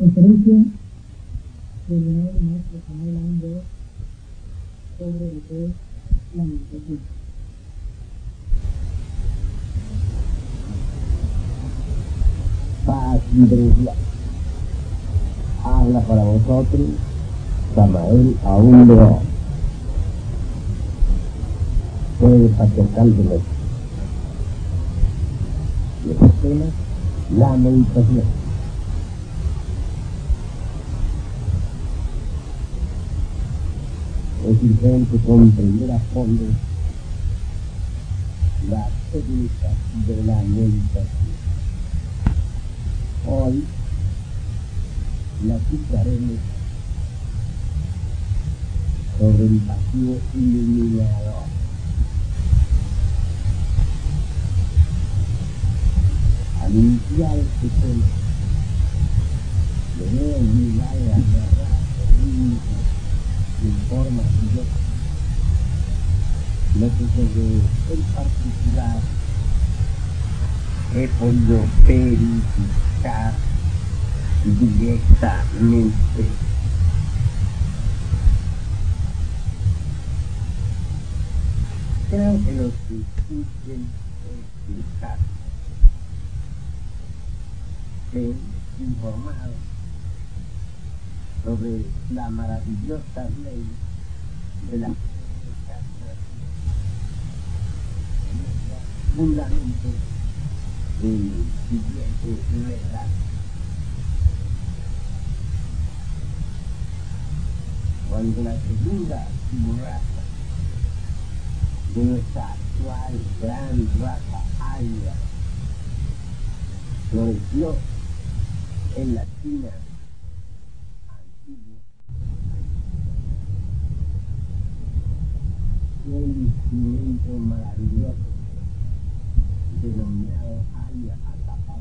Conferencia del Maestro Samuel Aún sobre lo que es la meditación. Paz tranquilidad. Habla para vosotros Samael Aún León. Puedes acercártelo. Y esta tema, la meditación. Es urgente comprender a fondo la técnica de la meditación. Hoy la citaremos sobre el vacío iluminador. Al iniciar este tema, debe obligar a agarrar el informa yo lo que en particular he podido verificar directamente creo que los que escuchen explicar estén informados sobre la maravillosa ley de la fundamento del siguiente relato. Cuando la segunda raza de nuestra actual gran raza aria floreció en la China un instrumento maravilloso denominado Aya Atapal,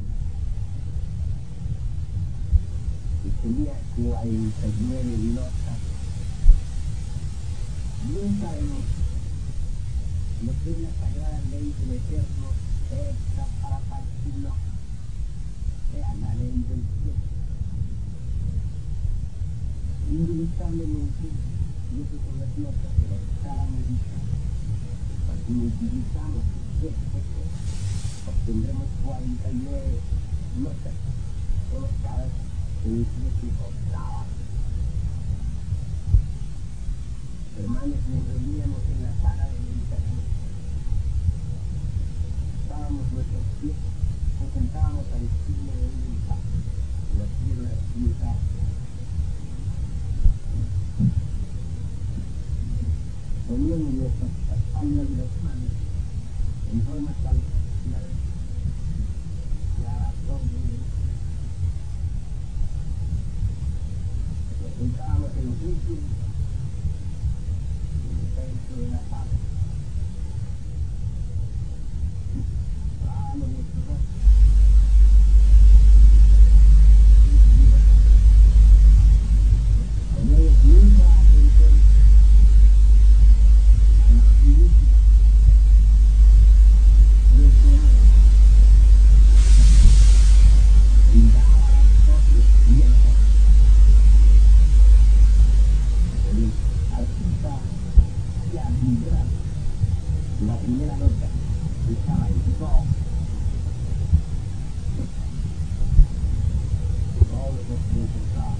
que tenía 49 notas. No sabemos lo que es la sagrada ley del Eterno esta para partirlo, sea la ley del cielo. Inevitablemente, yo que con las notas medicina, si obtendremos 49 notas colocadas en un tipo octava. Hermanos, nos reuníamos en la sala de meditación. Estábamos nuestros pies, nos sentábamos al estilo de un en la tierra de poníamos nuestras espaldas y manos en forma tal la razón de nos sentábamos en los últimos en el centro de la sala Estábamos nuestros ojos Poníamos mucha atención la primera nota estaba en do. Todos los pensaban.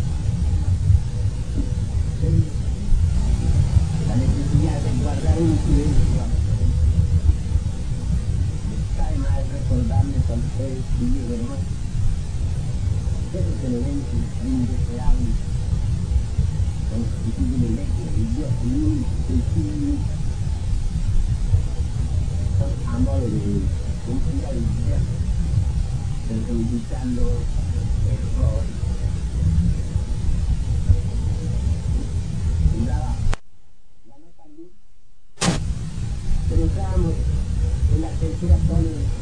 del evento indeseable, constituye el el son amores de error. La pero estábamos en la tercera zona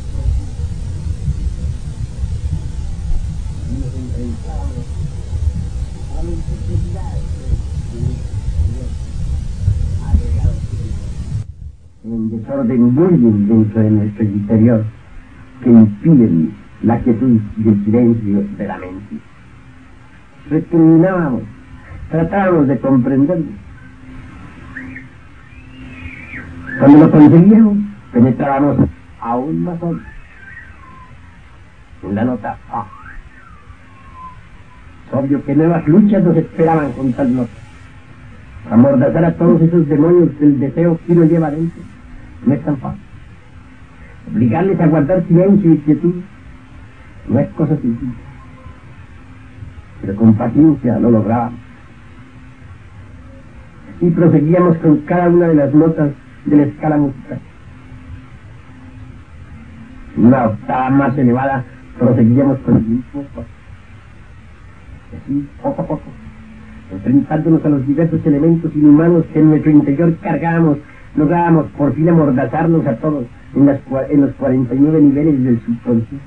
desorden burden dentro de nuestro interior que impiden la quietud y el silencio de la mente. Recriminábamos, tratábamos de comprenderlo. Cuando lo conseguíamos, penetrábamos aún más hondo en la nota A. Es obvio que nuevas luchas nos esperaban con tal nota. Amordazar a todos esos demonios del deseo que uno lleva dentro no es tan fácil. Obligarles a guardar silencio y quietud no es cosa sencilla. Pero con paciencia lo lográbamos. Y proseguíamos con cada una de las notas de la escala musical. Una octava más elevada proseguíamos con el mismo paso. Así, poco a poco, enfrentándonos a los diversos elementos inhumanos que en nuestro interior cargábamos, lográbamos por fin amordazarnos a todos en, las, en los 49 niveles del subconsciente.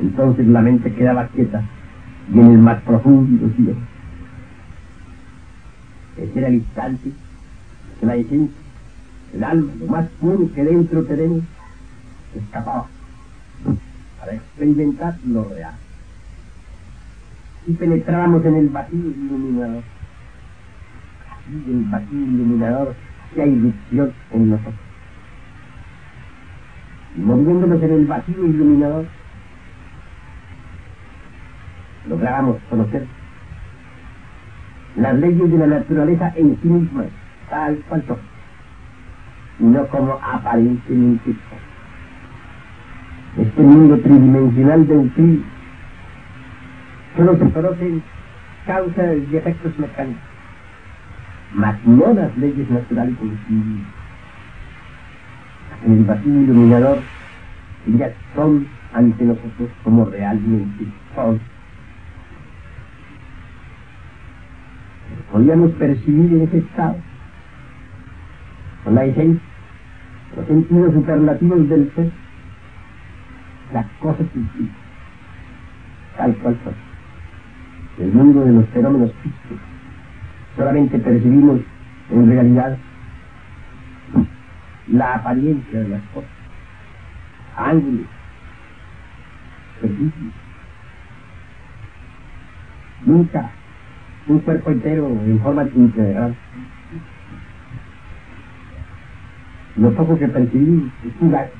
Entonces la mente quedaba quieta y en el más profundo silencio. Ese era el instante que la esencia, el alma, lo más puro que dentro tenemos, escapaba para experimentar lo real. Y penetrábamos en el vacío iluminador. El vacío iluminador que hay irrupción en nosotros. Y moviéndonos en el vacío iluminador, lográbamos conocer las leyes de la naturaleza en sí mismas, tal cual son, y no como aparentemente son. Este mundo tridimensional del sí solo se conocen causas y efectos mecánicos, mas no las leyes naturales en sí. En el vacío iluminador, ellas son ante nosotros como realmente son. podíamos percibir en ese estado, con la esencia, los sentidos superlativos del ser, las cosas sí, tal cual son. El mundo de los fenómenos físicos, solamente percibimos en realidad la apariencia de las cosas, ángulos, servicios. Nunca un cuerpo entero en forma integral. Lo poco que percibí es gato.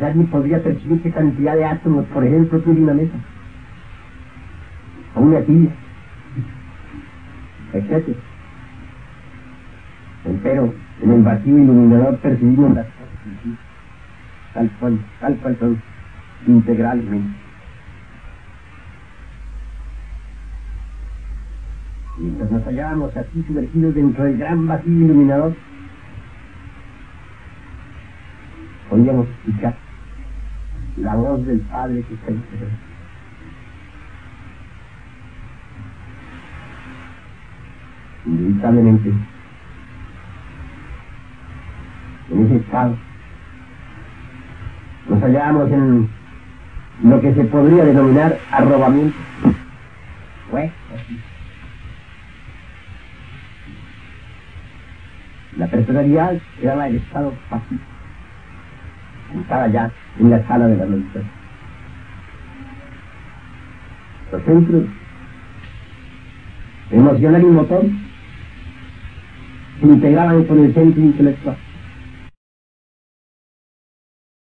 Nadie podría percibir qué cantidad de átomos, por ejemplo, tiene una mesa. O una tía. Etc. Pero en el vacío iluminador percibimos las cosas tal cual, tal cual son, integralmente. Mientras nos hallábamos así sumergidos dentro del gran vacío iluminador, podíamos escuchar la voz del Padre que está en Inevitablemente, en ese estado, nos hallábamos en lo que se podría denominar arrobamiento. Fue La personalidad quedaba en estado pasivo, sentada ya en la sala de la meditación. Los centros emocional y motor se integraban con el centro intelectual.